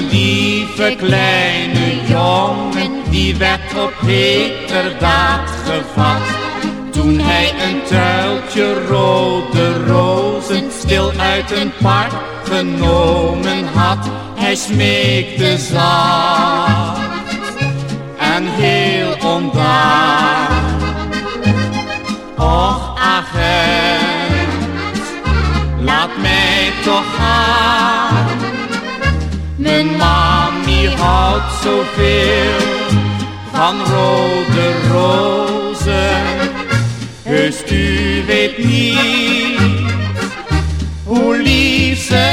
een lieve kleine jongen, die werd op heterdaad gevat. Toen hij een tuiltje rode rozen stil uit een park genomen had. Hij smeekte zacht en heel ondaan. Och agent, laat mij toch gaan. Houdt zoveel van rode rozen. Heus u weet niet hoe lief ze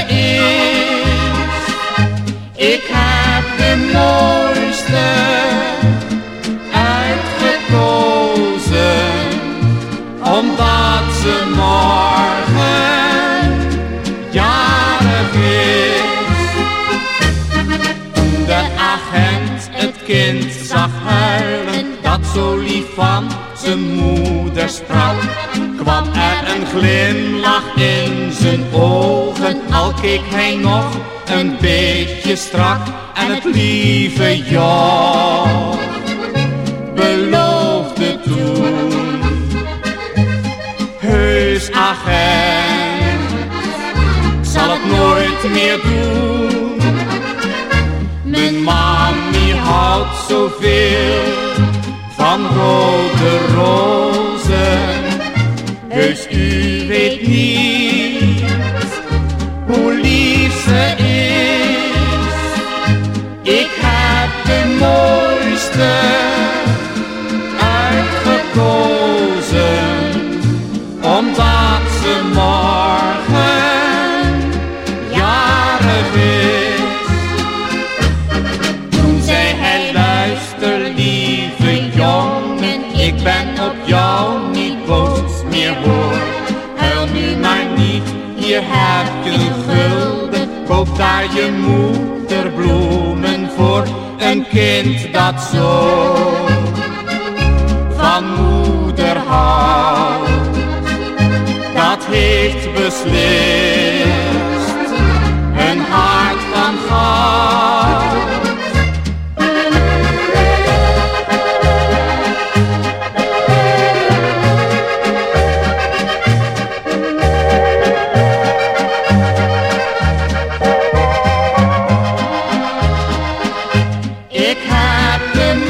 het kind zag huilen, dat zo lief van zijn moeder sprak, kwam er een glimlach in zijn ogen, al keek hij nog een beetje strak en het lieve joch beloofde toen. Heus agent, zal het nooit meer doen. Zoveel van rode rozen. Heus u weet niet hoe lief ze is. Ik heb de mooiste uitgekozen, omdat ze morgen heb je gulden, koop daar je moeder bloemen voor. Een kind dat zo van moeder houdt, Ik heb de